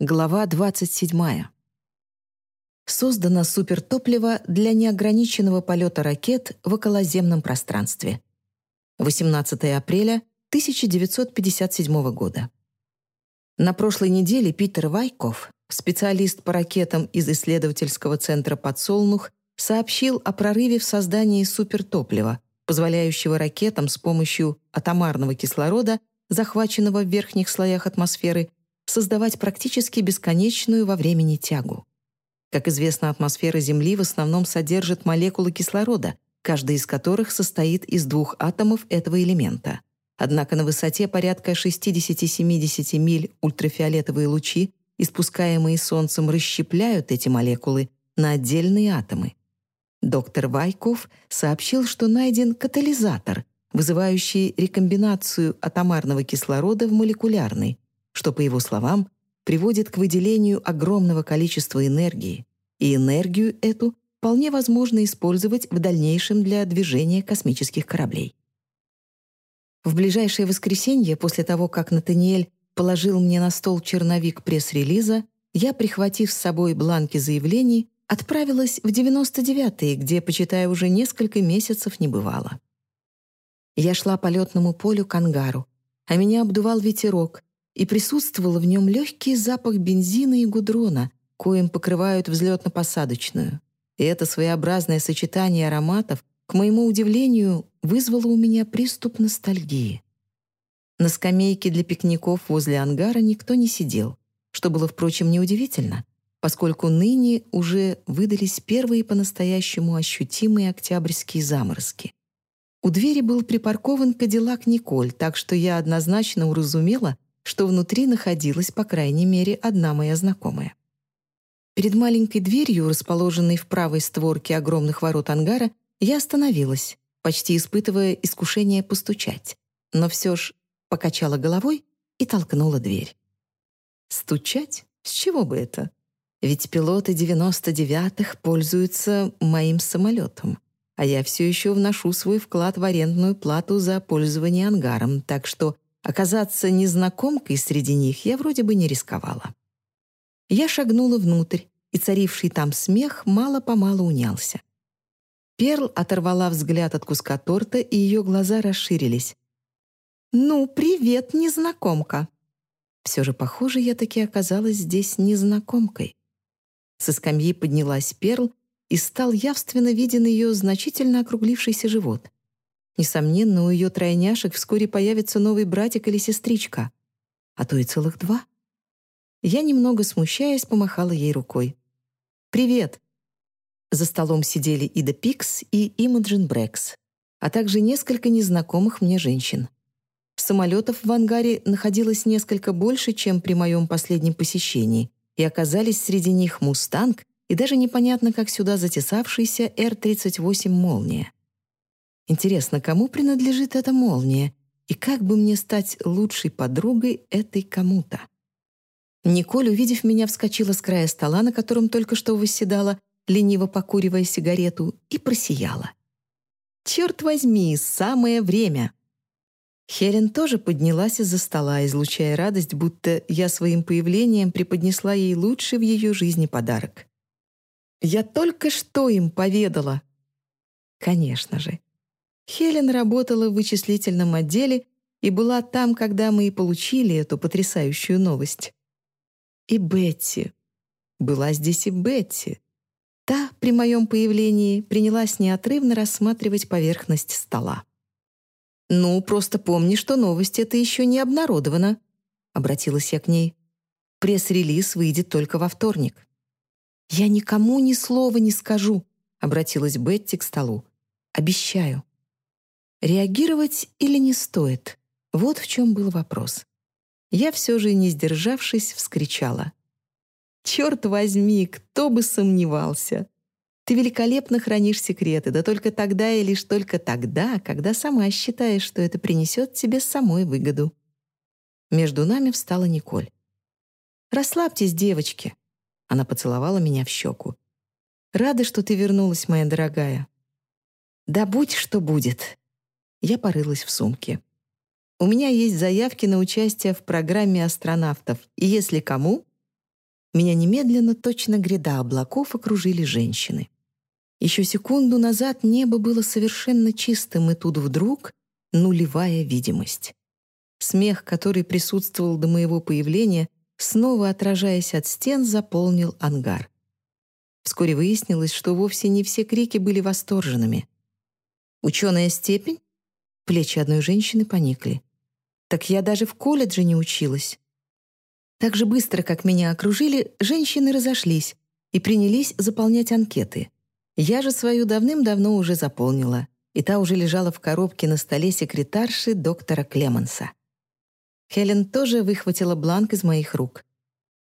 Глава 27. Создано супертопливо для неограниченного полета ракет в околоземном пространстве. 18 апреля 1957 года. На прошлой неделе Питер Вайков, специалист по ракетам из исследовательского центра «Подсолнух», сообщил о прорыве в создании супертоплива, позволяющего ракетам с помощью атомарного кислорода, захваченного в верхних слоях атмосферы, создавать практически бесконечную во времени тягу. Как известно, атмосфера Земли в основном содержит молекулы кислорода, каждая из которых состоит из двух атомов этого элемента. Однако на высоте порядка 60-70 миль ультрафиолетовые лучи, испускаемые Солнцем, расщепляют эти молекулы на отдельные атомы. Доктор Вайков сообщил, что найден катализатор, вызывающий рекомбинацию атомарного кислорода в молекулярный, что, по его словам, приводит к выделению огромного количества энергии, и энергию эту вполне возможно использовать в дальнейшем для движения космических кораблей. В ближайшее воскресенье, после того, как Натаниэль положил мне на стол черновик пресс-релиза, я, прихватив с собой бланки заявлений, отправилась в 99-е, где, почитая, уже несколько месяцев не бывало. Я шла по летному полю к ангару, а меня обдувал ветерок, и присутствовал в нем легкий запах бензина и гудрона, коим покрывают взлетно-посадочную. И это своеобразное сочетание ароматов, к моему удивлению, вызвало у меня приступ ностальгии. На скамейке для пикников возле ангара никто не сидел, что было, впрочем, неудивительно, поскольку ныне уже выдались первые по-настоящему ощутимые октябрьские заморозки. У двери был припаркован кадиллак Николь, так что я однозначно уразумела, что внутри находилась, по крайней мере, одна моя знакомая. Перед маленькой дверью, расположенной в правой створке огромных ворот ангара, я остановилась, почти испытывая искушение постучать, но все ж покачала головой и толкнула дверь. Стучать? С чего бы это? Ведь пилоты 99-х пользуются моим самолетом, а я все еще вношу свой вклад в арендную плату за пользование ангаром, так что Оказаться незнакомкой среди них я вроде бы не рисковала. Я шагнула внутрь, и царивший там смех мало-помалу унялся. Перл оторвала взгляд от куска торта, и ее глаза расширились. «Ну, привет, незнакомка!» Все же, похоже, я таки оказалась здесь незнакомкой. Со скамьи поднялась Перл, и стал явственно виден ее значительно округлившийся живот. Несомненно, у ее тройняшек вскоре появится новый братик или сестричка, а то и целых два. Я, немного смущаясь, помахала ей рукой. «Привет!» За столом сидели Ида Пикс и Имаджин Брэкс, а также несколько незнакомых мне женщин. Самолетов в ангаре находилось несколько больше, чем при моем последнем посещении, и оказались среди них «Мустанг» и даже непонятно как сюда затесавшийся Р-38 «Молния». Интересно, кому принадлежит эта молния? И как бы мне стать лучшей подругой этой кому-то? Николь, увидев меня, вскочила с края стола, на котором только что восседала, лениво покуривая сигарету, и просияла. «Черт возьми, самое время!» Хелен тоже поднялась из-за стола, излучая радость, будто я своим появлением преподнесла ей лучший в ее жизни подарок. «Я только что им поведала!» Конечно же, Хелен работала в вычислительном отделе и была там, когда мы и получили эту потрясающую новость. И Бетти. Была здесь и Бетти. Та, при моем появлении, принялась неотрывно рассматривать поверхность стола. «Ну, просто помни, что новость эта еще не обнародована», — обратилась я к ней. «Пресс-релиз выйдет только во вторник». «Я никому ни слова не скажу», — обратилась Бетти к столу. «Обещаю». Реагировать или не стоит? Вот в чем был вопрос. Я все же, не сдержавшись, вскричала. «Черт возьми, кто бы сомневался! Ты великолепно хранишь секреты, да только тогда и лишь только тогда, когда сама считаешь, что это принесет тебе самой выгоду». Между нами встала Николь. «Расслабьтесь, девочки!» Она поцеловала меня в щеку. «Рада, что ты вернулась, моя дорогая». «Да будь что будет», я порылась в сумке. У меня есть заявки на участие в программе астронавтов, и если кому, Меня немедленно точно гряда облаков окружили женщины. Еще секунду назад небо было совершенно чистым, и тут вдруг нулевая видимость. Смех, который присутствовал до моего появления, снова отражаясь от стен, заполнил ангар. Вскоре выяснилось, что вовсе не все крики были восторженными. «Ученая степень?» Плечи одной женщины поникли. «Так я даже в колледже не училась». Так же быстро, как меня окружили, женщины разошлись и принялись заполнять анкеты. Я же свою давным-давно уже заполнила, и та уже лежала в коробке на столе секретарши доктора Клеманса. Хелен тоже выхватила бланк из моих рук.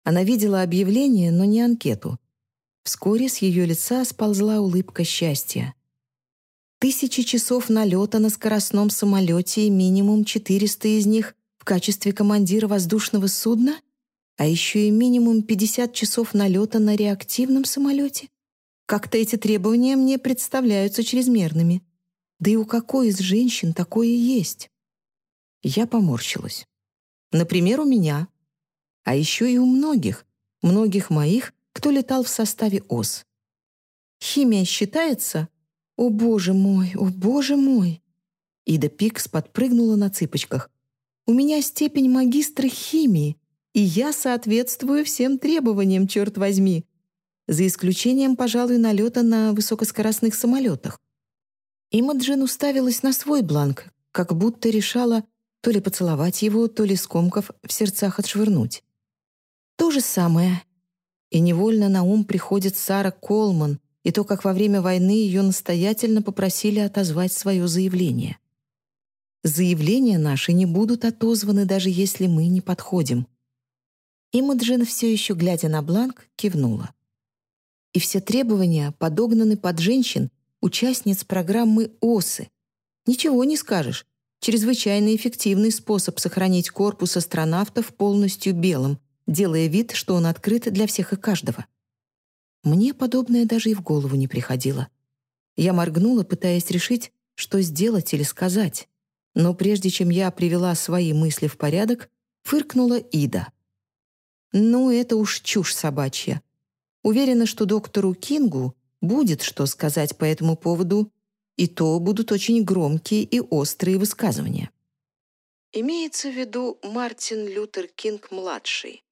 Она видела объявление, но не анкету. Вскоре с ее лица сползла улыбка счастья. Тысячи часов налета на скоростном самолете и минимум 400 из них в качестве командира воздушного судна — а еще и минимум 50 часов налета на реактивном самолете. Как-то эти требования мне представляются чрезмерными. Да и у какой из женщин такое есть? Я поморщилась. Например, у меня. А еще и у многих, многих моих, кто летал в составе ОС. Химия считается? О, боже мой, о, боже мой! Ида Пикс подпрыгнула на цыпочках. У меня степень магистра химии, и я соответствую всем требованиям, черт возьми. За исключением, пожалуй, налета на высокоскоростных самолетах. Имаджин уставилась на свой бланк, как будто решала то ли поцеловать его, то ли скомков в сердцах отшвырнуть. То же самое. И невольно на ум приходит Сара Колман и то, как во время войны ее настоятельно попросили отозвать свое заявление. Заявления наши не будут отозваны, даже если мы не подходим. Имаджин, все еще глядя на бланк, кивнула. И все требования подогнаны под женщин, участниц программы ОСы. Ничего не скажешь. Чрезвычайно эффективный способ сохранить корпус астронавтов полностью белым, делая вид, что он открыт для всех и каждого. Мне подобное даже и в голову не приходило. Я моргнула, пытаясь решить, что сделать или сказать. Но прежде чем я привела свои мысли в порядок, фыркнула Ида. Ну, это уж чушь собачья. Уверена, что доктору Кингу будет что сказать по этому поводу, и то будут очень громкие и острые высказывания. Имеется в виду Мартин Лютер Кинг-младший,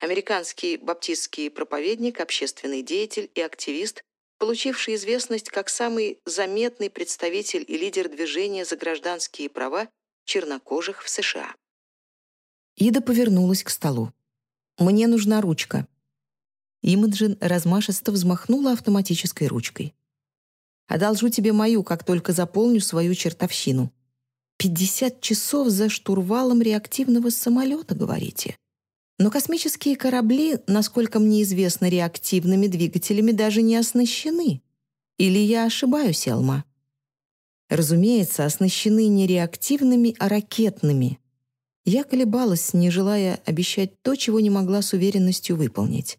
американский баптистский проповедник, общественный деятель и активист, получивший известность как самый заметный представитель и лидер движения за гражданские права чернокожих в США. Ида повернулась к столу. «Мне нужна ручка». Имаджин размашисто взмахнула автоматической ручкой. «Одолжу тебе мою, как только заполню свою чертовщину». «Пятьдесят часов за штурвалом реактивного самолета, говорите?» Но космические корабли, насколько мне известно, реактивными двигателями даже не оснащены. Или я ошибаюсь, Элма? Разумеется, оснащены не реактивными, а ракетными. Я колебалась, не желая обещать то, чего не могла с уверенностью выполнить.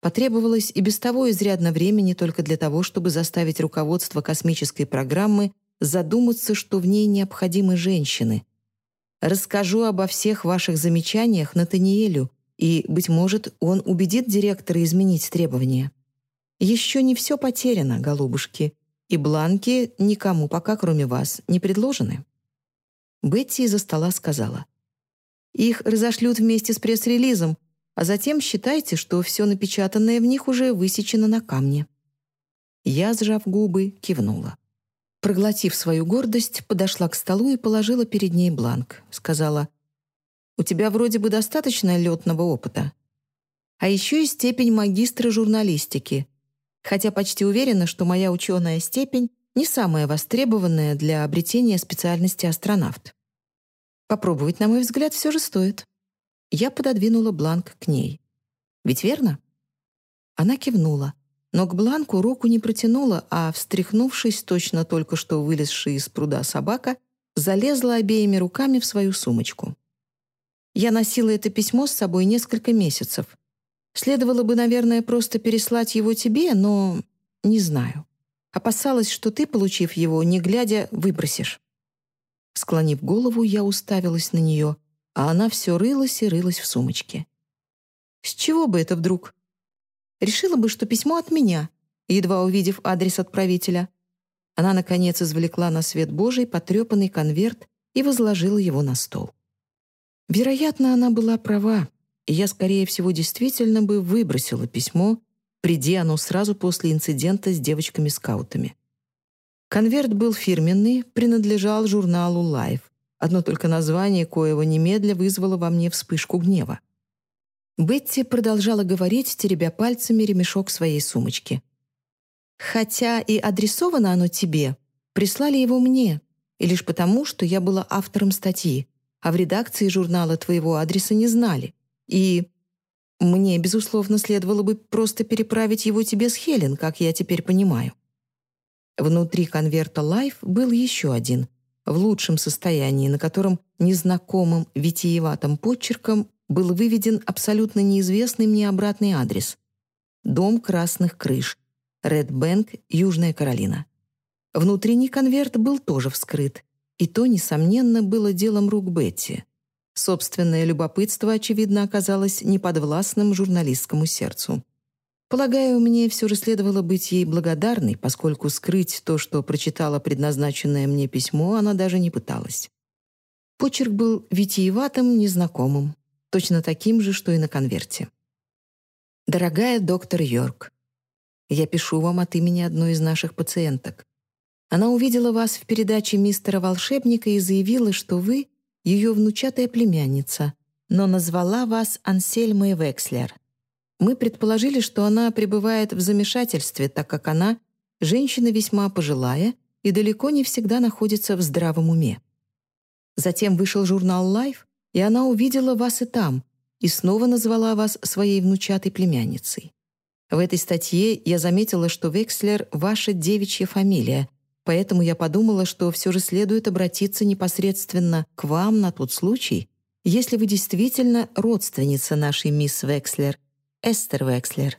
Потребовалось и без того изрядно времени только для того, чтобы заставить руководство космической программы задуматься, что в ней необходимы женщины. Расскажу обо всех ваших замечаниях Натаниэлю, и, быть может, он убедит директора изменить требования. Еще не все потеряно, голубушки, и бланки никому пока, кроме вас, не предложены. Бетти из-за стола сказала — их разошлют вместе с пресс-релизом, а затем считайте, что все напечатанное в них уже высечено на камне». Я, сжав губы, кивнула. Проглотив свою гордость, подошла к столу и положила перед ней бланк. Сказала, «У тебя вроде бы достаточно летного опыта. А еще и степень магистра журналистики, хотя почти уверена, что моя ученая степень не самая востребованная для обретения специальности астронавт. Попробовать, на мой взгляд, все же стоит. Я пододвинула бланк к ней. Ведь верно? Она кивнула, но к бланку руку не протянула, а, встряхнувшись, точно только что вылезшая из пруда собака, залезла обеими руками в свою сумочку. Я носила это письмо с собой несколько месяцев. Следовало бы, наверное, просто переслать его тебе, но не знаю. Опасалась, что ты, получив его, не глядя, выбросишь. Склонив голову, я уставилась на нее, а она все рылась и рылась в сумочке. С чего бы это вдруг? Решила бы, что письмо от меня, едва увидев адрес отправителя. Она, наконец, извлекла на свет Божий потрепанный конверт и возложила его на стол. Вероятно, она была права, и я, скорее всего, действительно бы выбросила письмо, приди оно сразу после инцидента с девочками-скаутами. Конверт был фирменный, принадлежал журналу Life. Одно только название коего немедля вызвало во мне вспышку гнева. Бетти продолжала говорить, теребя пальцами ремешок своей сумочки. «Хотя и адресовано оно тебе, прислали его мне, и лишь потому, что я была автором статьи, а в редакции журнала твоего адреса не знали. И мне, безусловно, следовало бы просто переправить его тебе с Хелен, как я теперь понимаю». Внутри конверта Life был еще один, в лучшем состоянии, на котором незнакомым витиеватым почерком был выведен абсолютно неизвестный мне обратный адрес. Дом красных крыш, Ред Бэнк, Южная Каролина. Внутренний конверт был тоже вскрыт, и то, несомненно, было делом рук Бетти. Собственное любопытство, очевидно, оказалось неподвластным журналистскому сердцу. Полагаю, мне все же следовало быть ей благодарной, поскольку скрыть то, что прочитала предназначенное мне письмо, она даже не пыталась. Почерк был витиеватым, незнакомым, точно таким же, что и на конверте. «Дорогая доктор Йорк, я пишу вам от имени одной из наших пациенток. Она увидела вас в передаче мистера волшебника и заявила, что вы — ее внучатая племянница, но назвала вас Ансельмой Векслер. Мы предположили, что она пребывает в замешательстве, так как она — женщина весьма пожилая и далеко не всегда находится в здравом уме. Затем вышел журнал Life, и она увидела вас и там, и снова назвала вас своей внучатой племянницей. В этой статье я заметила, что Векслер — ваша девичья фамилия, поэтому я подумала, что все же следует обратиться непосредственно к вам на тот случай, если вы действительно родственница нашей мисс Векслер, Эстер Векслер.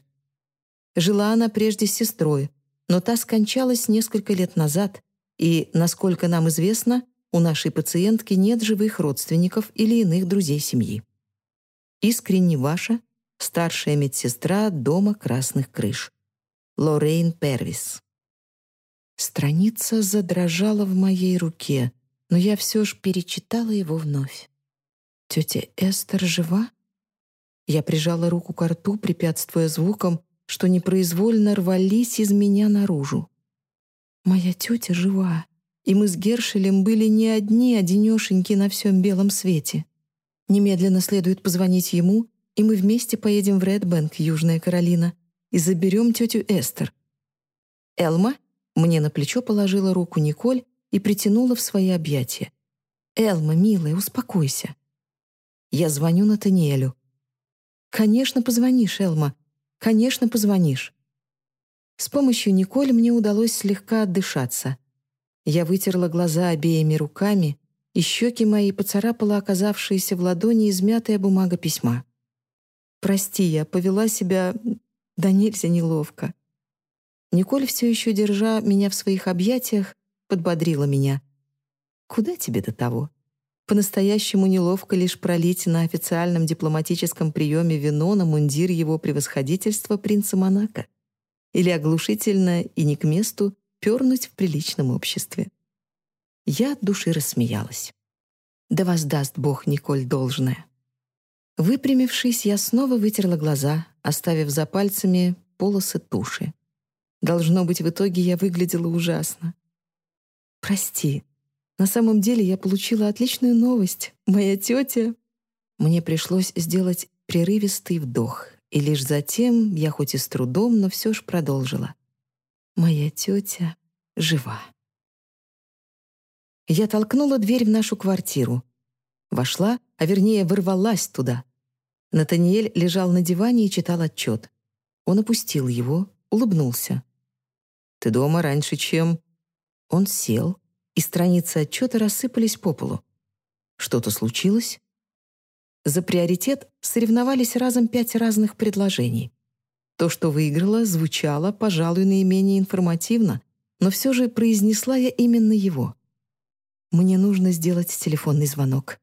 Жила она прежде с сестрой, но та скончалась несколько лет назад, и, насколько нам известно, у нашей пациентки нет живых родственников или иных друзей семьи. Искренне ваша, старшая медсестра Дома Красных Крыш. Лоррейн Первис. Страница задрожала в моей руке, но я все же перечитала его вновь. «Тетя Эстер жива?» Я прижала руку к рту, препятствуя звукам, что непроизвольно рвались из меня наружу. «Моя тетя жива, и мы с Гершелем были не одни одинешеньки на всем белом свете. Немедленно следует позвонить ему, и мы вместе поедем в Редбэнк, Южная Каролина, и заберем тетю Эстер». «Элма?» Мне на плечо положила руку Николь и притянула в свои объятия. «Элма, милая, успокойся». Я звоню Натаниэлю. «Конечно, позвонишь, Элма. Конечно, позвонишь». С помощью Николь мне удалось слегка отдышаться. Я вытерла глаза обеими руками, и щеки мои поцарапала оказавшаяся в ладони измятая бумага письма. «Прости, я повела себя да нельзя неловко». Николь, все еще держа меня в своих объятиях, подбодрила меня. «Куда тебе до того? По-настоящему неловко лишь пролить на официальном дипломатическом приеме вино на мундир его превосходительства принца Монако. Или оглушительно и не к месту пернуть в приличном обществе. Я от души рассмеялась. Да воздаст Бог Николь должное. Выпрямившись, я снова вытерла глаза, оставив за пальцами полосы туши. Должно быть, в итоге я выглядела ужасно. «Прости», на самом деле я получила отличную новость. Моя тетя... Мне пришлось сделать прерывистый вдох, и лишь затем я хоть и с трудом, но все ж продолжила. Моя тетя жива. Я толкнула дверь в нашу квартиру. Вошла, а вернее ворвалась туда. Натаниэль лежал на диване и читал отчет. Он опустил его, улыбнулся. «Ты дома раньше, чем...» Он сел, и страницы отчета рассыпались по полу. Что-то случилось? За приоритет соревновались разом пять разных предложений. То, что выиграло, звучало, пожалуй, наименее информативно, но все же произнесла я именно его. Мне нужно сделать телефонный звонок.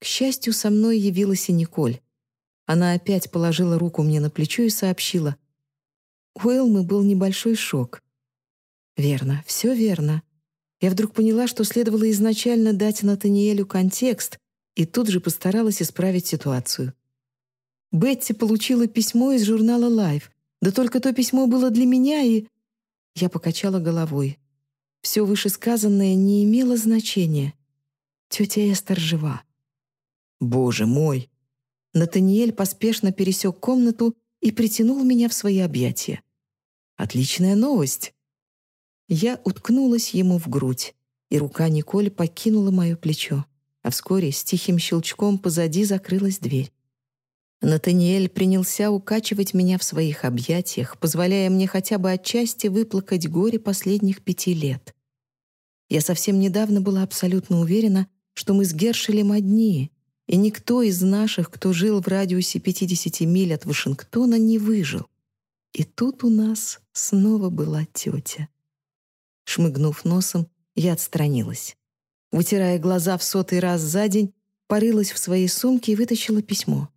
К счастью, со мной явилась и Николь. Она опять положила руку мне на плечо и сообщила. У Элмы был небольшой шок. Верно, все верно. Я вдруг поняла, что следовало изначально дать Натаниэлю контекст, и тут же постаралась исправить ситуацию. Бетти получила письмо из журнала Life. Да только то письмо было для меня, и... Я покачала головой. Все вышесказанное не имело значения. Тетя Эстер жива. Боже мой! Натаниэль поспешно пересек комнату и притянул меня в свои объятия. Отличная новость. Я уткнулась ему в грудь, и рука Николь покинула мое плечо, а вскоре с тихим щелчком позади закрылась дверь. Натаниэль принялся укачивать меня в своих объятиях, позволяя мне хотя бы отчасти выплакать горе последних пяти лет. Я совсем недавно была абсолютно уверена, что мы с Гершелем одни, и никто из наших, кто жил в радиусе 50 миль от Вашингтона, не выжил. И тут у нас снова была тетя. Шмыгнув носом, я отстранилась. Вытирая глаза в сотый раз за день, порылась в своей сумке и вытащила письмо.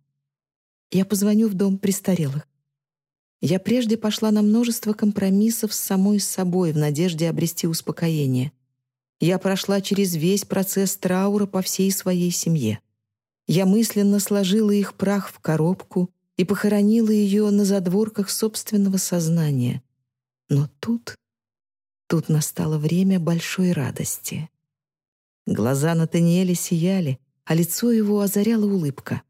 Я позвоню в дом престарелых. Я прежде пошла на множество компромиссов с самой собой в надежде обрести успокоение. Я прошла через весь процесс траура по всей своей семье. Я мысленно сложила их прах в коробку и похоронила ее на задворках собственного сознания. Но тут... Тут настало время большой радости. Глаза Натаниэля сияли, а лицо его озаряла улыбка.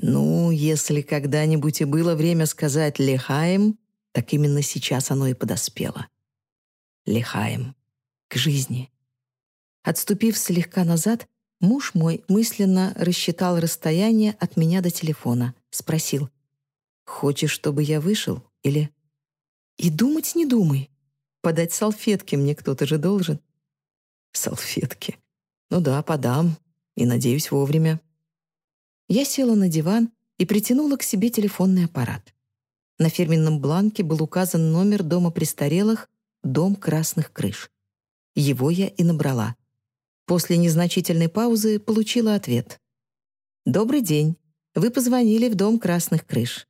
Ну, если когда-нибудь и было время сказать «лехаем», так именно сейчас оно и подоспело. Лехаем. К жизни. Отступив слегка назад, муж мой мысленно рассчитал расстояние от меня до телефона. Спросил, «Хочешь, чтобы я вышел?» Или «И думать не думай. Подать салфетки мне кто-то же должен». «Салфетки. Ну да, подам. И, надеюсь, вовремя». Я села на диван и притянула к себе телефонный аппарат. На фирменном бланке был указан номер дома престарелых «Дом красных крыш». Его я и набрала. После незначительной паузы получила ответ. «Добрый день. Вы позвонили в Дом красных крыш».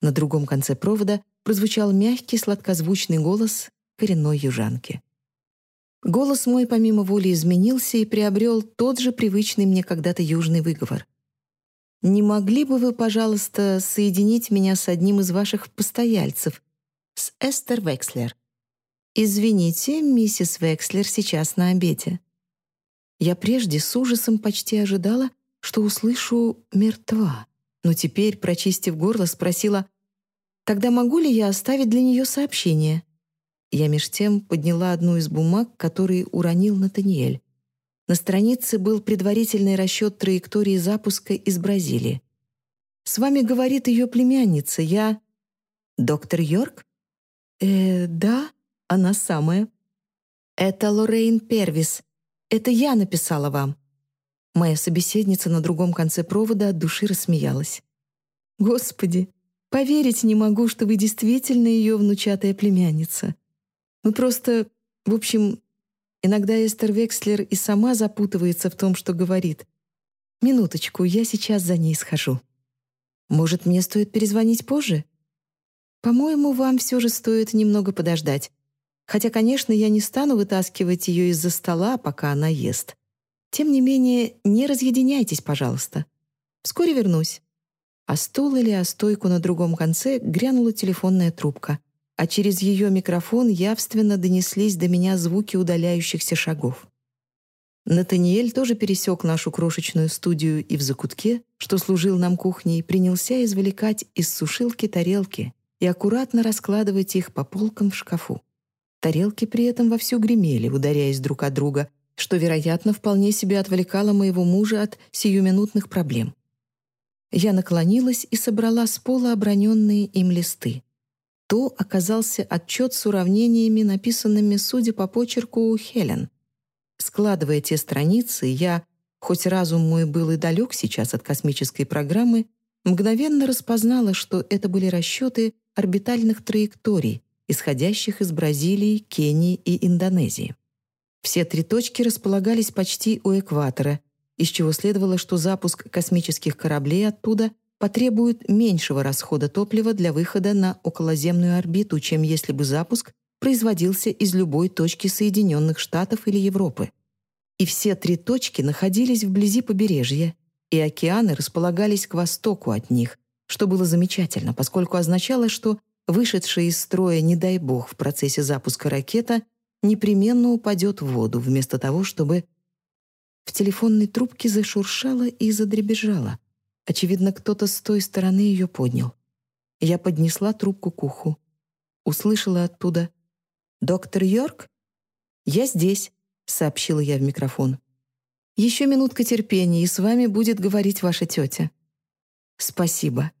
На другом конце провода прозвучал мягкий сладкозвучный голос коренной южанки. Голос мой помимо воли изменился и приобрел тот же привычный мне когда-то южный выговор. Не могли бы вы, пожалуйста, соединить меня с одним из ваших постояльцев, с Эстер Векслер? Извините, миссис Векслер сейчас на обеде. Я прежде с ужасом почти ожидала, что услышу «мертва», но теперь, прочистив горло, спросила, «Тогда могу ли я оставить для нее сообщение?» Я меж тем подняла одну из бумаг, которые уронил Натаниэль. На странице был предварительный расчет траектории запуска из Бразилии. «С вами говорит ее племянница. Я...» «Доктор Йорк?» «Э, да, она самая». «Это Лоррейн Первис. Это я написала вам». Моя собеседница на другом конце провода от души рассмеялась. «Господи, поверить не могу, что вы действительно ее внучатая племянница. Мы просто... В общем, Иногда Эстер Векслер и сама запутывается в том, что говорит. «Минуточку, я сейчас за ней схожу». «Может, мне стоит перезвонить позже?» «По-моему, вам все же стоит немного подождать. Хотя, конечно, я не стану вытаскивать ее из-за стола, пока она ест. Тем не менее, не разъединяйтесь, пожалуйста. Вскоре вернусь». А стул или о стойку на другом конце грянула телефонная трубка а через ее микрофон явственно донеслись до меня звуки удаляющихся шагов. Натаниэль тоже пересек нашу крошечную студию и в закутке, что служил нам кухней, принялся извлекать из сушилки тарелки и аккуратно раскладывать их по полкам в шкафу. Тарелки при этом вовсю гремели, ударяясь друг от друга, что, вероятно, вполне себе отвлекало моего мужа от сиюминутных проблем. Я наклонилась и собрала с пола оброненные им листы то оказался отчет с уравнениями, написанными, судя по почерку, Хелен. Складывая те страницы, я, хоть разум мой был и далек сейчас от космической программы, мгновенно распознала, что это были расчеты орбитальных траекторий, исходящих из Бразилии, Кении и Индонезии. Все три точки располагались почти у экватора, из чего следовало, что запуск космических кораблей оттуда потребуют меньшего расхода топлива для выхода на околоземную орбиту, чем если бы запуск производился из любой точки Соединенных Штатов или Европы. И все три точки находились вблизи побережья, и океаны располагались к востоку от них, что было замечательно, поскольку означало, что вышедшая из строя, не дай бог, в процессе запуска ракета непременно упадет в воду, вместо того, чтобы... В телефонной трубке зашуршало и задребезжало. Очевидно, кто-то с той стороны ее поднял. Я поднесла трубку к уху. Услышала оттуда «Доктор Йорк?» «Я здесь», — сообщила я в микрофон. «Еще минутка терпения, и с вами будет говорить ваша тетя». «Спасибо».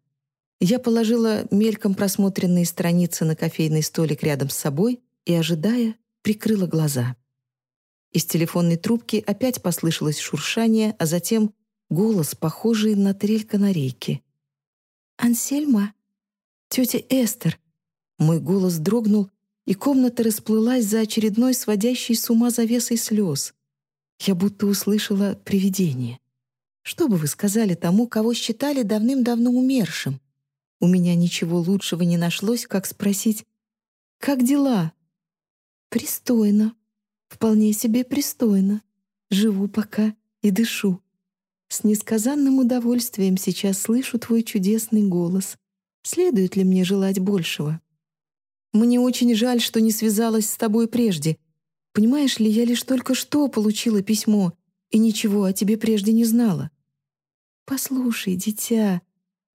Я положила мельком просмотренные страницы на кофейный столик рядом с собой и, ожидая, прикрыла глаза. Из телефонной трубки опять послышалось шуршание, а затем голос, похожий на трель канарейки. «Ансельма? Тетя Эстер!» Мой голос дрогнул, и комната расплылась за очередной сводящей с ума завесой слез. Я будто услышала привидение. Что бы вы сказали тому, кого считали давным-давно умершим? У меня ничего лучшего не нашлось, как спросить «Как дела?» «Пристойно. Вполне себе пристойно. Живу пока и дышу. С несказанным удовольствием сейчас слышу твой чудесный голос. Следует ли мне желать большего?» Мне очень жаль, что не связалась с тобой прежде. Понимаешь ли, я лишь только что получила письмо и ничего о тебе прежде не знала. Послушай, дитя,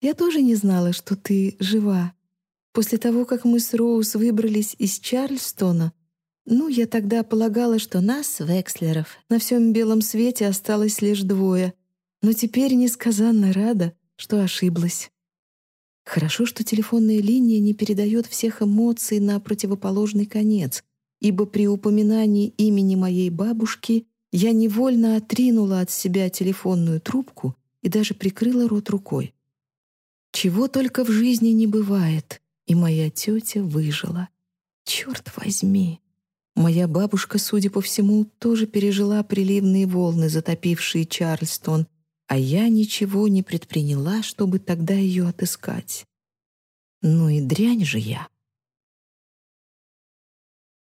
я тоже не знала, что ты жива. После того, как мы с Роуз выбрались из Чарльстона, ну, я тогда полагала, что нас, Векслеров, на всем белом свете осталось лишь двое. Но теперь несказанно рада, что ошиблась. Хорошо, что телефонная линия не передает всех эмоций на противоположный конец, ибо при упоминании имени моей бабушки я невольно отринула от себя телефонную трубку и даже прикрыла рот рукой. Чего только в жизни не бывает, и моя тетя выжила. Черт возьми! Моя бабушка, судя по всему, тоже пережила приливные волны, затопившие Чарльстон, а я ничего не предприняла, чтобы тогда ее отыскать. Ну и дрянь же я.